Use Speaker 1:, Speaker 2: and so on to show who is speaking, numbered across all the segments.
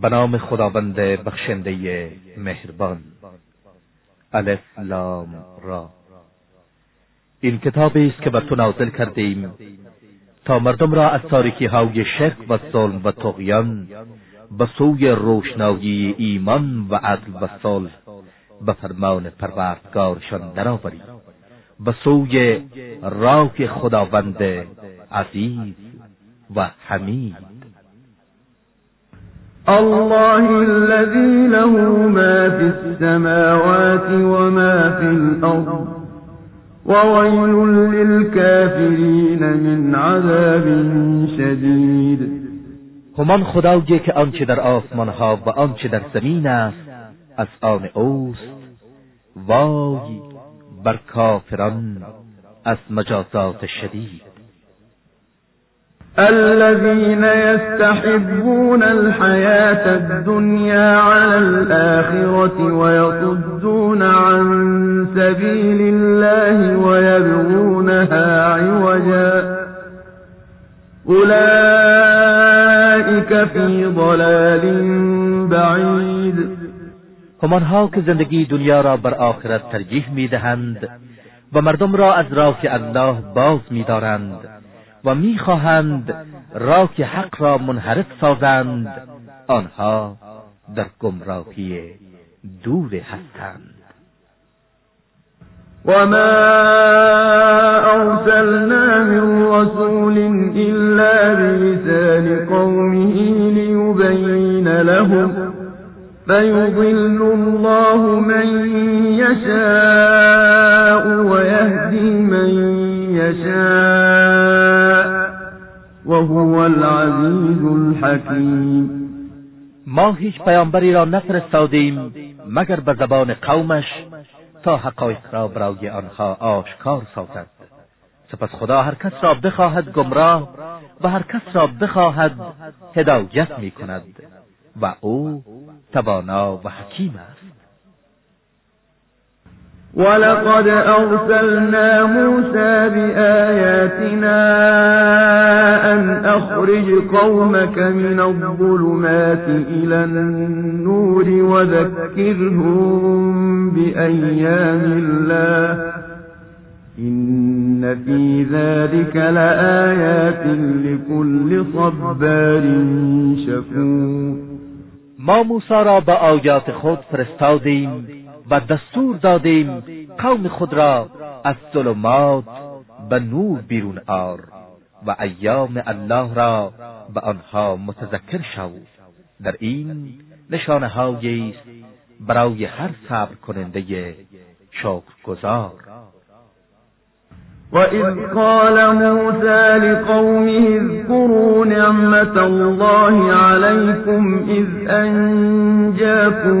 Speaker 1: به نام خداوند بخشنده مهربان. الف لام را. این کتابی است که بر تو نازل کردیم. تا مردم را از تاریکی های شرک و ظلم و تغیان به سوی روشنایی ایمان و عدل و صلح به فرمان پروردگارشان درآوری به سوی راه خداوند عزیز و حمید.
Speaker 2: الله الذي له ما في السماوات وما في الأرض وويل للكافرين من عذاب شدید
Speaker 1: همان خدایی که آنچه در آسمان ها و آنچه در زمین است از آن اوست وای بر کافران از مجازات شدید.
Speaker 2: الذين يستحبون الحياة الدنيا على الآخرة ويصدون عن سبيل الله ويبغونها عوجا. أولئك في ضلال بعيد.
Speaker 1: همانها که زندگی دنیا را بر آخرت ترجیح می‌دهند و مردم را از راه الله باز میدارند. و می‌خواهند راه حق را منحرف سازند. آنها در گمراهی دور هستند.
Speaker 2: وما أرسلنا من رسول إلا بلسان قومه ليبين لهم فيضل الله من يشاء ويهدي من يشاء. وهو العزيز الحكيم.
Speaker 1: ما هیچ پیامبری را نفرستادیم مگر به زبان قومش تا حقایق را برای آنها آشکار سازد. سپس خدا هر کس را بخواهد گمراه و هر کس را بخواهد هدایت می کند و او توانا و حکیم است.
Speaker 2: ولقد أرسلنا موسى بآياتنا أن أخرج قومك من الظلمات إلى النور وذكرهم بأيام الله إن في ذلك لآيات لكل صبار شكور.
Speaker 1: ما موسی را به آیات خود و دستور دادیم قوم خود را از ظلمات به نور بیرون آر و ایام الله را به آنها متذکر شو. در این نشانه است برای هر صبر کننده شکرگزار.
Speaker 2: وإذ قال موسى لقومه اذكروا نعمة الله عليكم إذ أنجاكم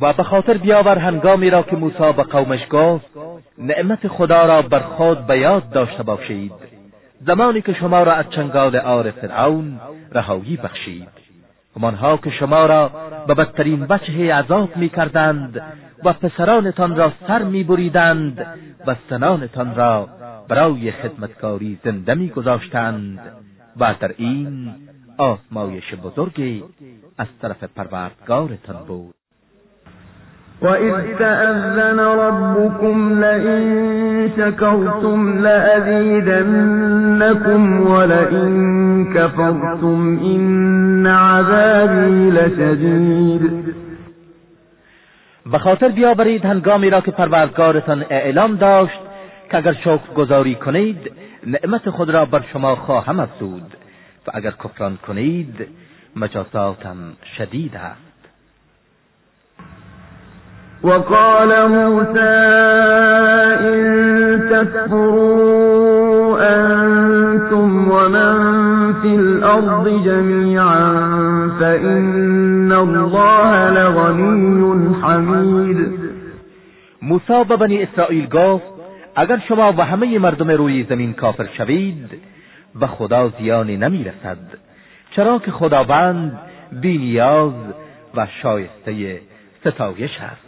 Speaker 1: و به خاطر بیاور هنگامی را که موسی به قومش گفت نعمت خدا را بر خود به یاد داشته باشید. زمانی که شما را از چنگال آر فرعون رهایی بخشید. همانها که شما را به بدترین وجه عذاب می کردند و پسرانتان را سر می بریدند و سنانتان را برای خدمتکاری زنده می گذاشتند و در این آزمایش بزرگی از طرف پروردگارتان بود.
Speaker 2: وَإِذْ تَأَذَّنَ رَبُّكُمْ لَئِن شَكَرْتُمْ لَأَزِيدَنَّكُمْ وَلَئِن كفرتم إن عذابی لشدید
Speaker 1: به خاطر بیاورید هنگامی را که پروردگارتان اعلام داشت که اگر شکر گذاری کنید نعمت خود را بر شما خواهم افزود. و اگر کفران کنید مجازاتم شدید است.
Speaker 2: وقال موسى إن تكفروا أنتم ومن في الأرض جميعا فإن الله لغني حمید
Speaker 1: موسی به بنی اسرائیل گفت اگر شما و همه مردم روی زمین کافر شوید به خدا زیانی نمی‌رسد چرا که خداوند بینیاز و شایسته ستایش است.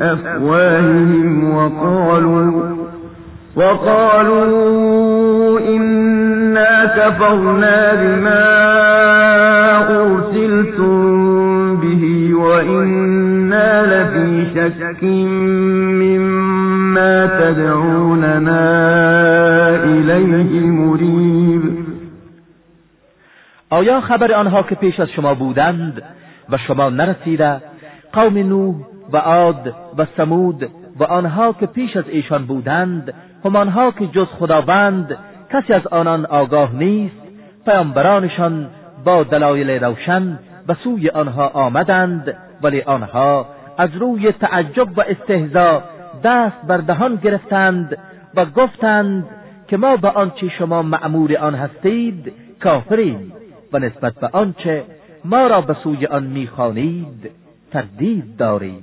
Speaker 2: أفواههم وقالوا وقالوا إنا كفرنا بما أرسلتم به وإنا لفي شك مما تدعوننا إليه مريب.
Speaker 1: آیا خبر آنها که پیش از شما بودند و شما نرسیده قوم نوح و عاد و سمود و آنها که پیش از ایشان بودند همانها که جز خداوند کسی از آنان آگاه نیست پیامبرانشان با دلایل روشن و سوی آنها آمدند ولی آنها از روی تعجب و استهزا دست بر دهان گرفتند و گفتند که ما به آنچه شما معمور آن هستید کافریم و نسبت به آنچه ما را به سوی آن می‌خوانید تردید داریم.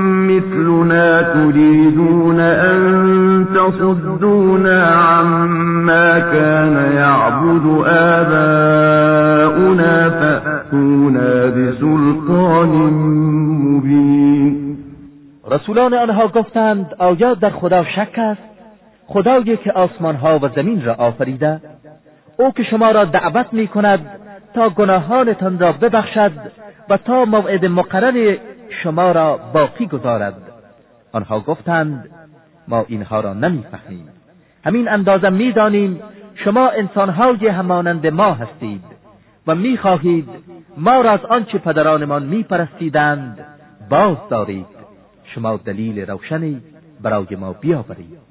Speaker 2: مثلنا تريدون أن تصدونا عما كان يعبد آباؤنا فأتونا بسلطان مبین
Speaker 1: رسولان آنها گفتند آیا در خدا شک است؟ خدایی که آسمان ها و زمین را آفریده او که شما را دعوت می کند تا گناهانتان را ببخشد و تا موعد مقرر شما را باقی گذارد. آنها گفتند ما اینها را نمی‌فهمیم. همین اندازه می‌دانیم شما انسانهای همانند ما هستید و می‌خواهید ما را از آنچه پدرانمان میپرستیدند باز دارید. شما دلیل روشنی برای ما بیاورید.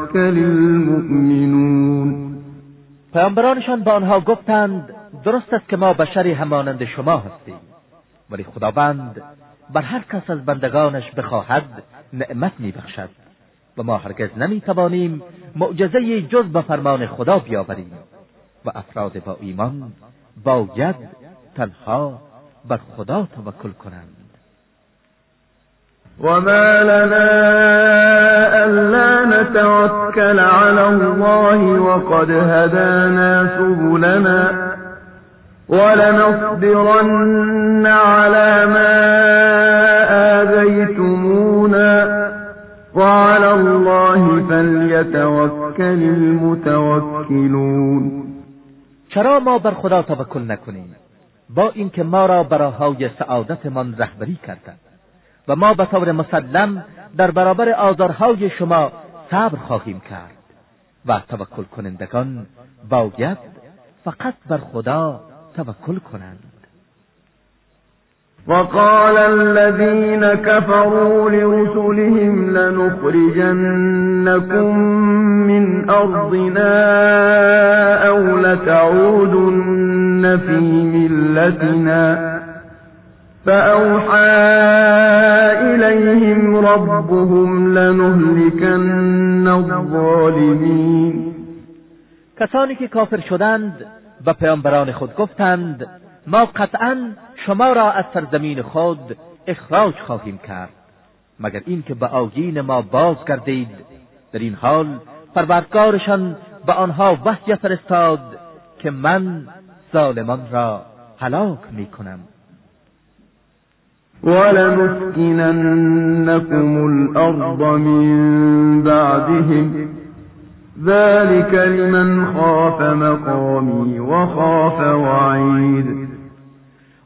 Speaker 1: پیامبرانشان به آنها گفتند درست است که ما بشری همانند شما هستیم. ولی خداوند بر هر کس از بندگانش بخواهد نعمت میبخشد و ما هرگز نمی‌توانیم معجزه جز به فرمان خدا بیاوریم و افراد با ایمان باید تنها بر خدا توکل کنند.
Speaker 2: وما لنا ألا نتوكل على الله وقد هدانا سبلنا ولنصبرن على ما آذيتمونا وعلى الله فليتوكل المتوكلون
Speaker 1: چرا ما بر خدا توکل نکنیم؟ با اینکه ما را براهای سعادتمان رهبری کرده و ما به طور مسلم در برابر آزارهای شما صبر خواهیم کرد و توکل کنندگان باید فقط بر خدا توکل کنند.
Speaker 2: وقال الذين كفروا لرسلهم لنخرجنكم من أرضنا أو لتعودن في ملتنا فأوحى إليهم ربهم لنهلكن الظالمين.
Speaker 1: کسانی که کافر شدند و پیامبران خود گفتند ما قطعا شما را از سرزمین خود اخراج خواهیم کرد. مگر اینکه به آیین ما باز کردید در این حال پروردگارشان به آنها وحی فرستاد که من ظالمان را هلاک می کنم
Speaker 2: ولنسكننكم الأرض من بعدهم. ذلك لمن خاف مقامی وخاف وعید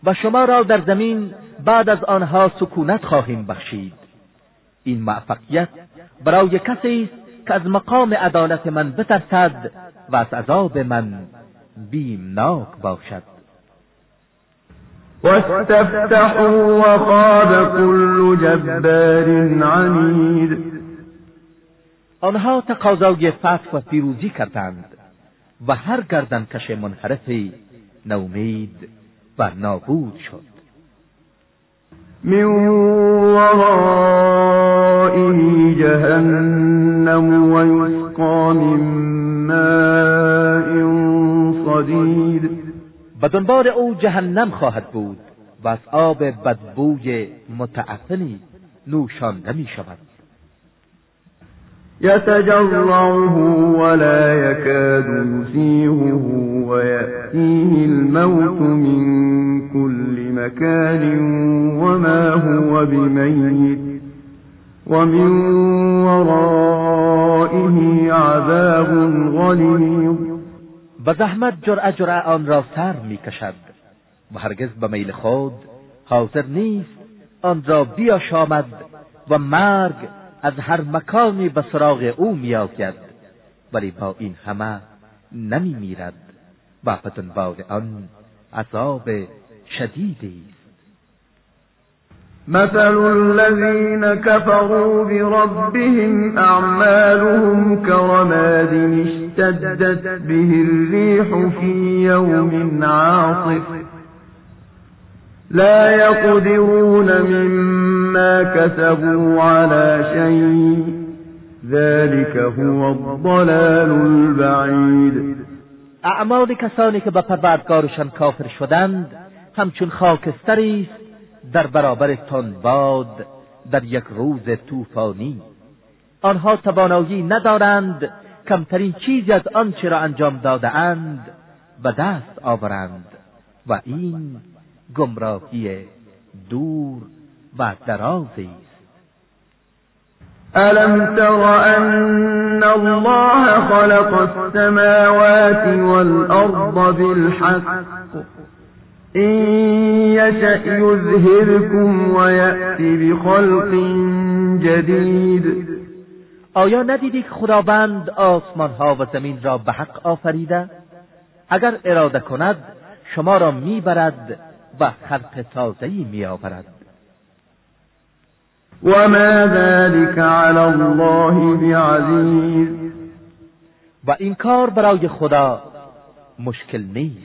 Speaker 1: و شما را در زمین بعد از آنها سکونت خواهیم بخشید. این موفقیت برای کسی است که از مقام عدالت من بترسد و از عذاب من بیمناک باشد.
Speaker 2: واستفتحوا وخاب كل جبار عنید
Speaker 1: آنها تقاضای فتح و پیروزی کردند و هر گردنکش منحرفی نومید و نابود شد.
Speaker 2: من ورائه جهنم و یسقا من ماء.
Speaker 1: دنبال او جهنم خواهد بود و از آب بدبوی متعفنی نوشانده می شود.
Speaker 2: يتجرعه ولا يكاد يسيغه ويأتيه الموت من كل مكان وما هو بميت ومن ورائه عذاب غلیظ.
Speaker 1: به زحمت جرع جرع آن را سر می‌کشد و هرگز به میل خود حاضر نیست آن را بیاشامد و مرگ از هر مکانی به سراغ او میآید ولی با این همه نمی میرد و به دنبال آن عذاب شدیدی
Speaker 2: مثل الذين كفروا بربهم أعمالهم كرماد اشتدت به الريح في يوم عاصف. لا يقدرون مما كسبوا على شيء. ذلك هو الضلال البعید
Speaker 1: أعمال کسانی که به پروردگارشان کافر شدند همچون خاکستری در برابر باد در یک روز طوفانی. آنها توانایی ندارند کمترین چیزی از آنچه را انجام داده اند به دست آورند و این گمراهی دور و درازی
Speaker 2: ألم تر أن الله خلق السماوات والأرض بالحق. إن يشأ يذهبكم ويأتي بخلق جدید
Speaker 1: آیا ندیدی که خداوند آسمان ها و زمین را به حق آفریده؟ اگر اراده کند شما را می‌برد و خلق تازهی می آورد
Speaker 2: و ما ذلك على الله بعزیز
Speaker 1: و این کار برای خدا مشکل نیست.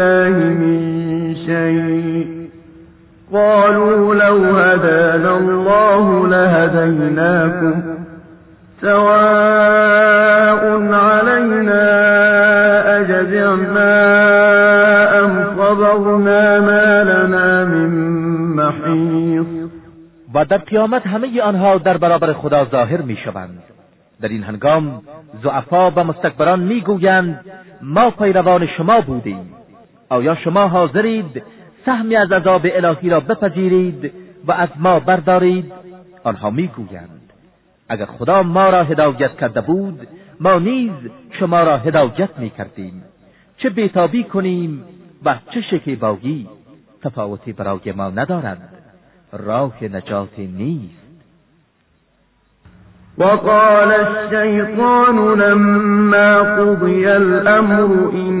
Speaker 2: قالوا لو هدانا الله لهديناكم سواء علينا أجزعنا أم صبرنا ما لنا من محیص
Speaker 1: و در قیامت همه آنها در برابر خدا ظاهر می شوند در این هنگام زعفا و مستکبران می‌گویند ما پیروان شما بودیم. آیا شما حاضرید سهمی از عذاب الهی را بپذیرید و از ما بردارید. آنها می‌گویند اگر خدا ما را هدایت کرده بود ما نیز شما را هدایت می‌کردیم. چه بیتابی کنیم و چه شکیبایی؟ تفاوتی برای ما ندارد. راه نجات نیست.
Speaker 2: وقال الشيطان لما قضي الأمر إن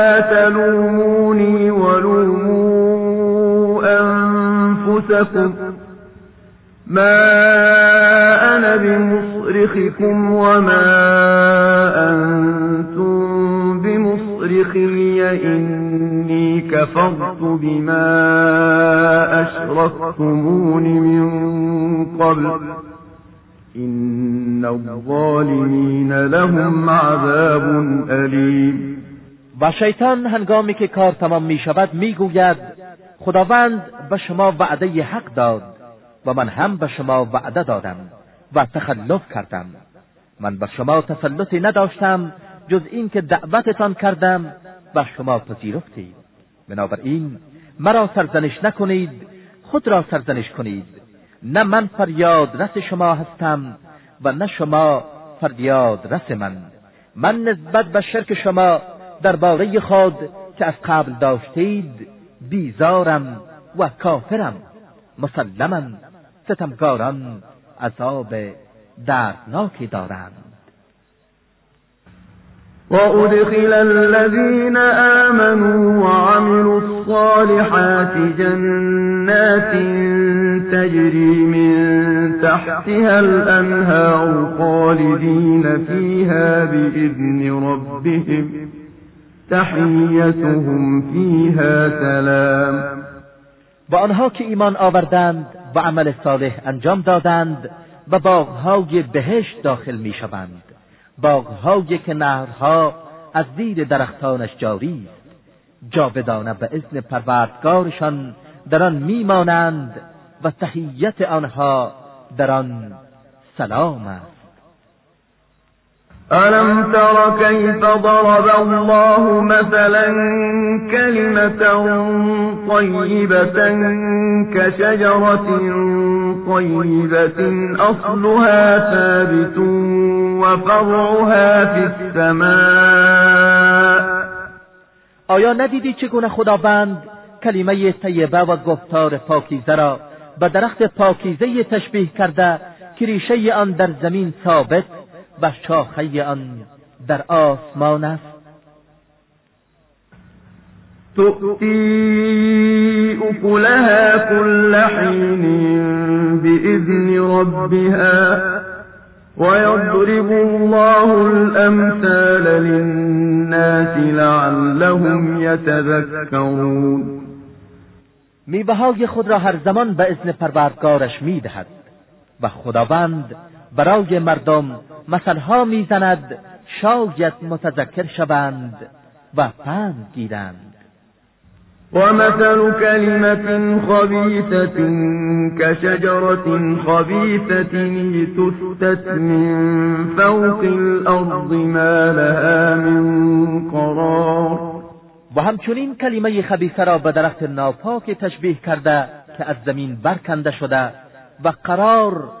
Speaker 1: شیطان هنگامی که کار تمام می شود می گوید خداوند به شما وعده حق داد و من هم به شما وعده دادم و تخلف کردم. من به شما تسلطی نداشتم جز اینکه دعوتتان کردم و شما پذیرفتید. بنابراین مرا سرزنش نکنید خود را سرزنش کنید. نه من فریاد رس شما هستم و نه شما فریاد رس من. من نسبت به شرک شما درباره خود که از قبل داشتید بیزارم و کافرم. مسلما ستمکاران عذاب دردناکی دارند.
Speaker 2: وأدخل الذين آمنوا وعملوا الصالحات جنات تجري من تحتها الأنهار خالدين فيها بإذن ربهم. تحیتهم فیها سلام.
Speaker 1: و آنها که ایمان آوردند و عمل صالح انجام دادند و باغهای بهشت داخل می شوند باغهایی که نهرها از زیر درختانش جاری است. جاودانه به اذن پروردگارشان در آن میمانند و تحیت آنها در آن سلام است.
Speaker 2: ألم تر كيف ضرب الله مثلا كلمة طيبة كشجرة طيبة أصلها ثابت وفرعها في السماء
Speaker 1: آیا ندیدی چگونه خداوند کلمه طیبه و گفتار پاکیزه را به درخت پاکیزه تشبیه کرده که ریشه آن در زمین ثابت و شاخه آن در آسمان است.
Speaker 2: تؤتی اکلها كل حین بإذن ربها ويضرب الله الأمثال للناس لعلهم يتذكرون.
Speaker 1: میوههای خود را هر زمان به اذن پروردگارش می‌دهد و خداوند برای مردم مثلها می‌زند شاید متذکر شوند و پند گیرند.
Speaker 2: ومثل كلمة خبيثة كشجرة خبيثة تثت من فوق الأرض ما لها من قرار.
Speaker 1: و همچنین کلمه خبیثه را به درخت ناپاک تشبیه کرده که از زمین برکنده شده و قرار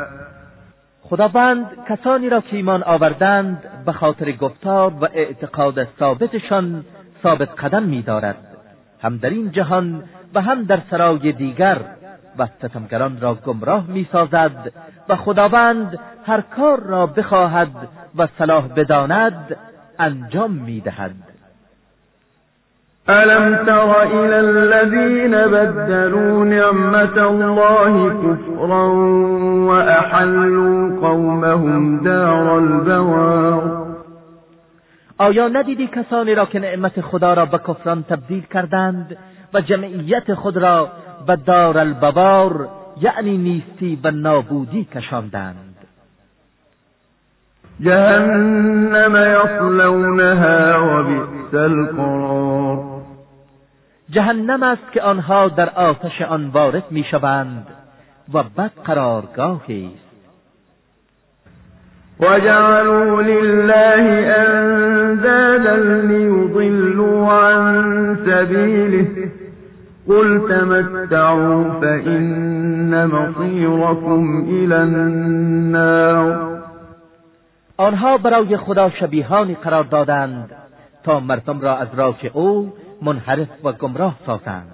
Speaker 1: خداوند کسانی را که ایمان آوردند به خاطر گفتار و اعتقاد ثابتشان ثابت قدم می‌دارد. هم در این جهان و هم در سرای دیگر و ستمگران را گمراه می‌سازد و خداوند هر کار را بخواهد و صلاح بداند انجام می‌دهد.
Speaker 2: ألم تر إلى الذين بدلوا نعمة الله كفرا وأحلوا قومهم دار البوار
Speaker 1: آیا ندیدی کسانی را که نعمت خدا را به کفران تبدیل کردند و جمعیت خود را به دار البوار یعنی نیستی و نابودی کشاندند؟
Speaker 2: جهنم یصلونها و بئس القرار.
Speaker 1: جهنم است که آنها در آتش آن وارد می‌شوند و بد قرارگاهی است.
Speaker 2: وجعلوا لله اندادا ليضلوا عن سبيله. قل تمتعوا فإن مصيركم إلى النار.
Speaker 1: آنها برای خدا شبیهانی قرار دادند تا مردم را از راه او منحرف و گمراه سازند.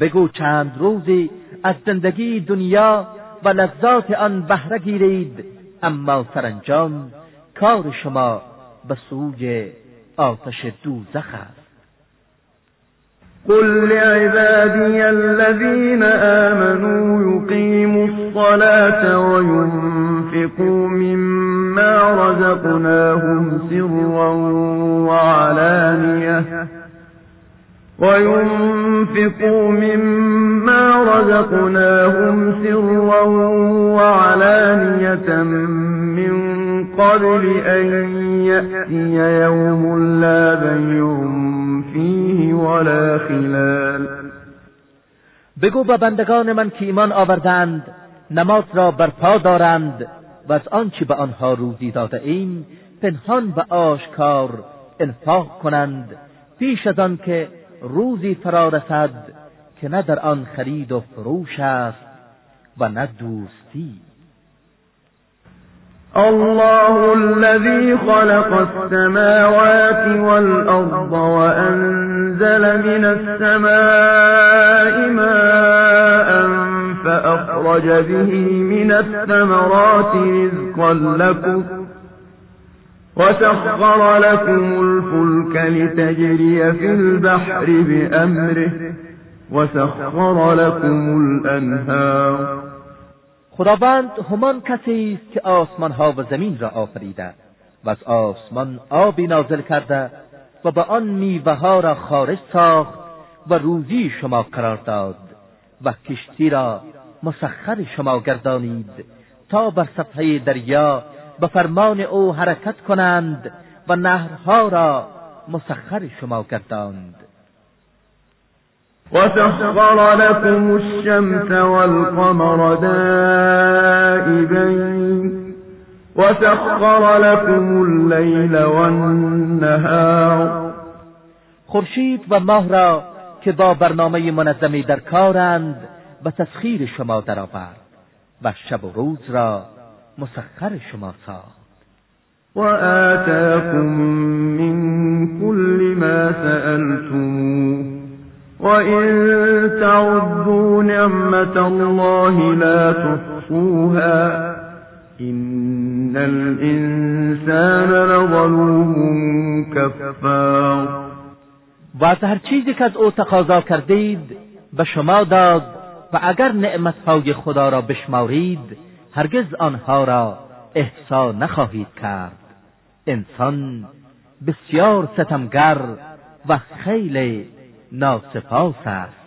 Speaker 1: بگو چند روزی از زندگی دنیا و لذات آن بهره گیرید اما سرانجام کار شما به سوی آتش دوزخ است.
Speaker 2: قل لعبادي الذين آمنوا يقيموا الصلاة وينفقوا مما رزقناهم سرا وعلانية وينفقوا مما رزقناهم سرا وعلانية من قبل أن يأتي يوم لا بيع فيه ولا خلال.
Speaker 1: بگو به بندگان من که ایمان آوردند نماز را برپا دارند و از آنچه به آنها روزی داده ایم پنهان و آشکار انفاق کنند. پیش از آن که روزی فرا رسد که نه در آن خرید و فروش است و نه دوستی.
Speaker 2: الله الذي خلق السماوات والأرض وأنزل من السماء ماء فأخرج به من الثمرات رزقا لكم وسخر لكم الفلك لتجري في البحر بأمره. وسخر لكم الأنهار.
Speaker 1: خداوند همان کسی است که آسمان ها و زمین را آفریده و از آسمان آبی نازل کرده و به آن میوه ها را خارج ساخت و روزی شما قرار داد و کشتی را مسخر شما گردانید تا بر صفحه دریا به فرمان او حرکت کنند و نهرها را مسخر شما گرداند.
Speaker 2: وسخر لكم الشمس والقمر دائبين وسخر لكم الليل والنهار
Speaker 1: خورشید و ماه را که با برنامه منظمی در کارند به تسخیر شما درآورد و شب و روز را مسخر شما ساخت.
Speaker 2: وآتاكم من كل ما سألتموه. وإن تعدوا نعمة الله لا تحصوها. إن الإنسان لظلوم كفار.
Speaker 1: و از هر چیزی که از او تقاضا کردید به شما داد و اگر نعمتهای خدا را بشمارید هرگز آنها را احسا نخواهید کرد. انسان بسیار ستمگر و خیلی ناسپاس است.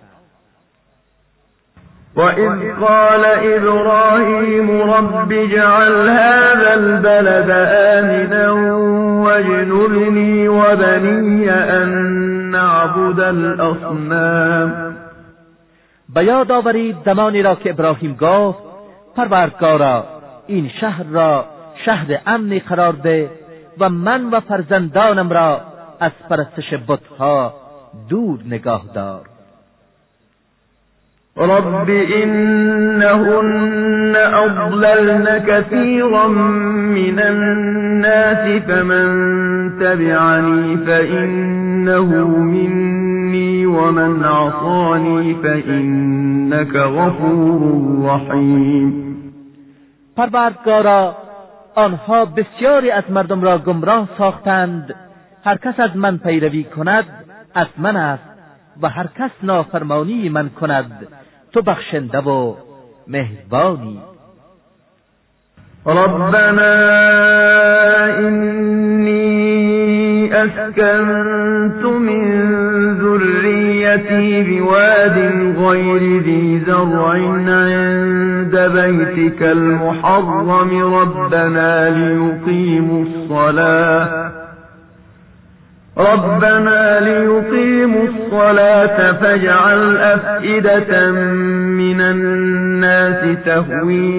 Speaker 2: وإذ قال إبراهيم رب اجعل هذا البلد آمنا واجنبني وبني أن نعبد الأصنام
Speaker 1: به یاد آورید زمانی را که ابراهیم گفت پروردگارا این شهر را شهر امنی قرار ده و من و فرزندانم را از پرستش بتها دور نگاه دار.
Speaker 2: رب إنهن أضللن كثيرا من الناس فمن تبعني فإنه مني ومن عصاني فإنك غفور رحیم
Speaker 1: پروردگارا آنها بسیاری از مردم را گمراه ساختند. هر کس از من پیروی کند از من است و هر کس نافرمانی من کند. تو بخشنده و مهربانی.
Speaker 2: ربنا إني أسكنت من ذريتي بواد غير ذي زرع عند بيتك المحرم ربنا ليقيموا الصلاة. ربنا ليقيموا الصلاة فاجعل أفئدة من الناس تهوي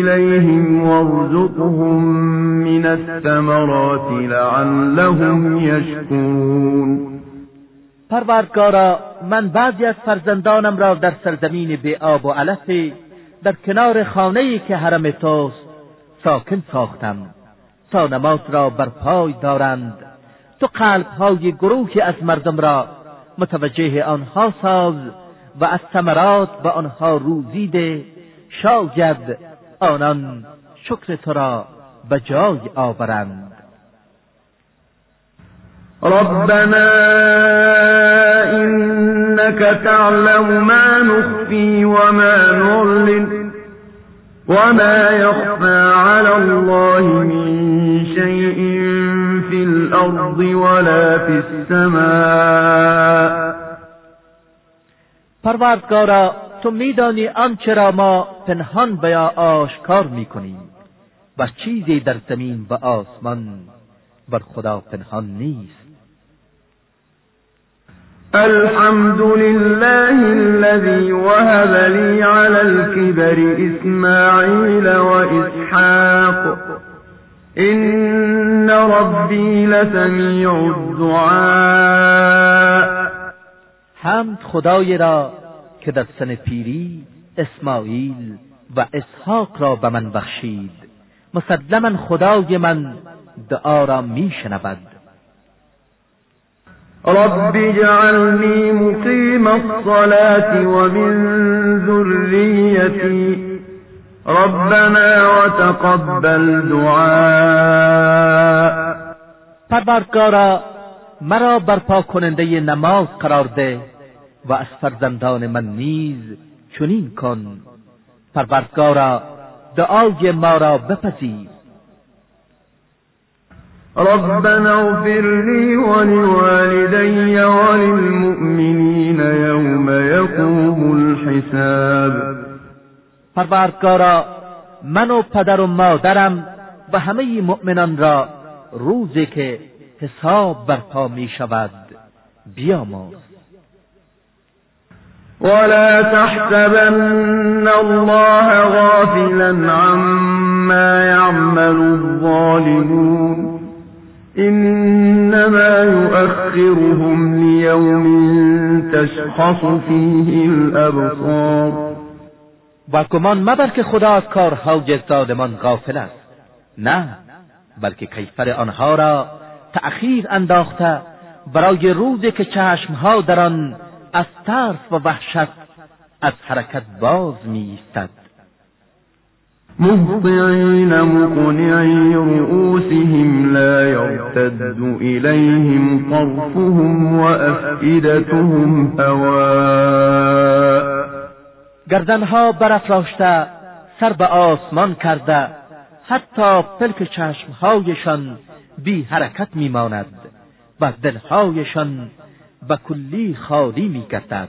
Speaker 2: إليهم وارزقهم من الثمرات لعلهم يشكرون.
Speaker 1: پروردگارا من بعضی از فرزندانم را در سرزمین بی آب و علف در کنار خانه‌ای که حرم توست ساکن ساختم. تا نماز را بر پای دارند. تو قلبهای گروهی از مردم را متوجه آنها ساز و از ثمرات به آنها روزیده شاید آنان شکر تو را به جای آورند.
Speaker 2: ربنا إنك تعلم ما نخفي وما نعلن وما يخفى على الله من شيء في الأرض ولا في السماء.
Speaker 1: پروردگارا تو میدانی آنچه را ما پنهان به یا آشکار می‌کنیم و چیزی در زمین و آسمان بر خدا پنهان نیست.
Speaker 2: الحمد لله الذي وهب لي على الكبر إسماعيل وإسحاق إن ربي لسمیع الدعاء
Speaker 1: حمد خدای را که در سن پیری اسماعیل و اسحاق را به من بخشید مسلما خدای من دعا را میشنود
Speaker 2: رب اجعلني مقيم الصلاة ومن ذريتي ربنا وتقبل دعاء
Speaker 1: پروردگارا مرا برپا کننده نماز قرار ده و از فرزندان من نیز چنین کن. پروردگارا دعای ما را بپذیر.
Speaker 2: ربنا اغفر لي ولوالدي وللمؤمنين يوم يقوم الحساب.
Speaker 1: پروردگارا من و پدر و مادرم و همه مؤمنان را روزی که حساب برپا می شود بیاموز.
Speaker 2: ولا تحسبن الله غافلا عما يعمل الظالمون. إنما يؤخرهم ليوم تشخص فيه الأبصار.
Speaker 1: و گمان مبر که خدا از کارهای ظالمان غافل است. نه بلکه کیفر آنها را تأخیر انداخته برای روزی که چشمها در آن از ترس و وحشت از حرکت باز می ایستد
Speaker 2: مهطعين مقنعي رؤوسهم لا يرتد إليهم طرفهم وأفئدتهم هواء.
Speaker 1: گردنها برافراشته سر به آسمان کرده حتی پلک چشمهایشان بی حرکت میماند و دلهایشان به کلی خالی میگردد.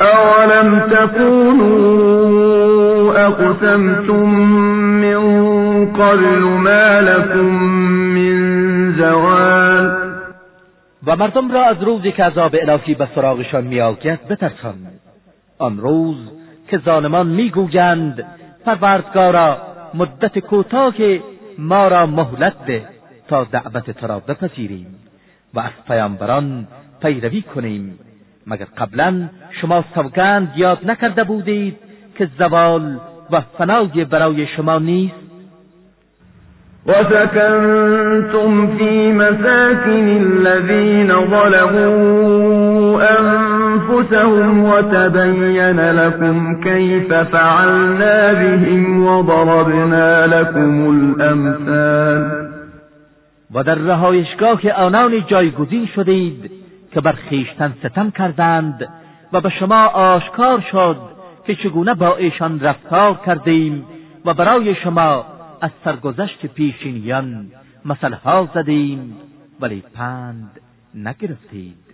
Speaker 2: أولم تكونوا أقسمتم من قبل ما لكم من زوال
Speaker 1: و مردم را از روزی که عذاب الهی به سراغشان میآید بترسان آن روز که ظالمان می‌گویند پروردگارا مدت کوتاه ما را مهلت ده تا دعوت تو را بپذیریم و از پیامبران پیروی کنیم. مگر قبلا شما سوگند یاد نکرده بودید که زوال و فنای برای شما نیست؟
Speaker 2: وسكنتم في مساكن الذين ظلموا أنفسهم وتبين لكم كيف فعلنا بهم وضربنا لكم الأمثال
Speaker 1: و در رهایشگاه آنانی جایگزین شدید که بر خیشتن ستم کردند و به شما آشکار شد که چگونه با ایشان رفتار کردیم و برای شما از سرگذشت پیشینیان مثلها زدیم ولی پند نگرفتید.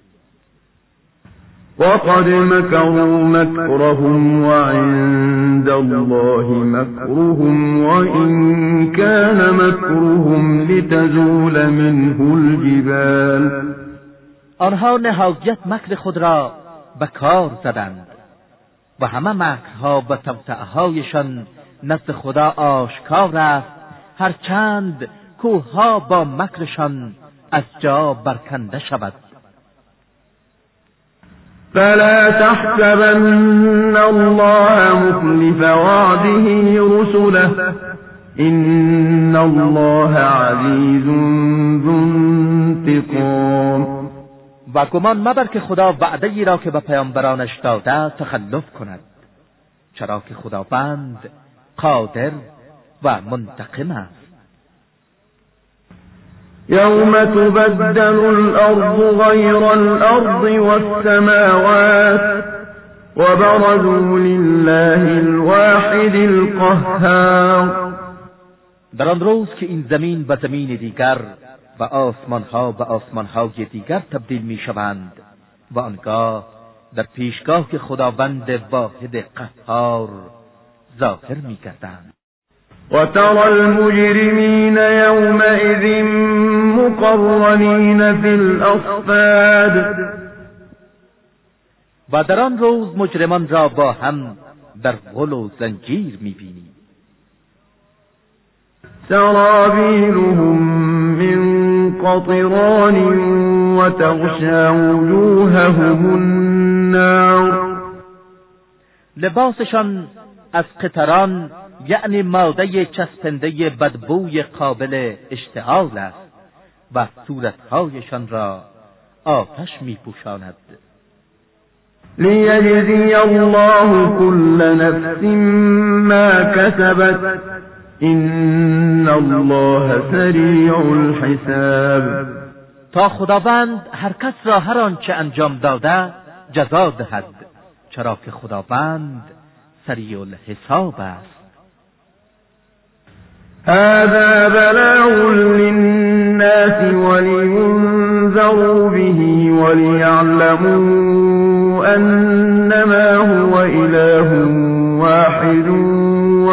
Speaker 2: وقد مكروا مكرهم وعند الله مكرهم وإن كان مكرهم لتزول منه الجبال.
Speaker 1: آنها نهایت مکر خود را به کار زدند و همه مکرها و توطعهایشان نزد خدا آشکار است هرچند کوهها با مکرشان از جا برکنده شود.
Speaker 2: فلا تحسبن الله مخلف وعده رسله إن الله عزیز ذو انتقام.
Speaker 1: و گمان مبر که خدا وعده ای را که به پیامبرانش داده تخلف کند چرا که خداوند قادر و منتقم است.
Speaker 2: يوم تبدل الأرض غير الأرض والسماوات وبرزوا لله الواحد القهار.
Speaker 1: در آن روز که این زمین به زمین دیگر و آسمانها به آسمانهای دیگر تبدیل می شوند و آنگاه در پیشگاه خداوند واحد قهار ظاهر می گردند
Speaker 2: وترى المجرمين يومئذ مقرنين في الأصفاد.
Speaker 1: و در آن روز مجرمان را با هم در غل و زنجیر می‌بینی
Speaker 2: سرابیلهم قطران وتغشى وجوههم النار.
Speaker 1: لباسشان از قطران یعنی ماده چسبنده بدبوی قابل اشتعال است و صورتهایشان را آتش می پوشاند
Speaker 2: لیجزی الله كل نفس ما کسبت. این الله سریع الحساب
Speaker 1: تا خداوند هر کس را هر آنچه انجام داده جزا دهد چرا که خداوند سریع الحساب است.
Speaker 2: هذا بلاغ للناس ولينذروا به وليعلموا أنما هو إله واحد.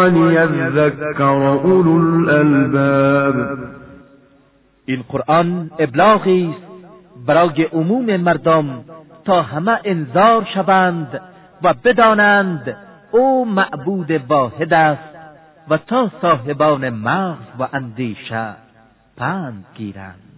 Speaker 2: وليذكر أولو الألباب.
Speaker 1: این قرآن ابلاغی است برای عموم مردم تا همه انذار شوند و بدانند او معبود واحد است و تا صاحبان مغز و اندیشه پند گیرند.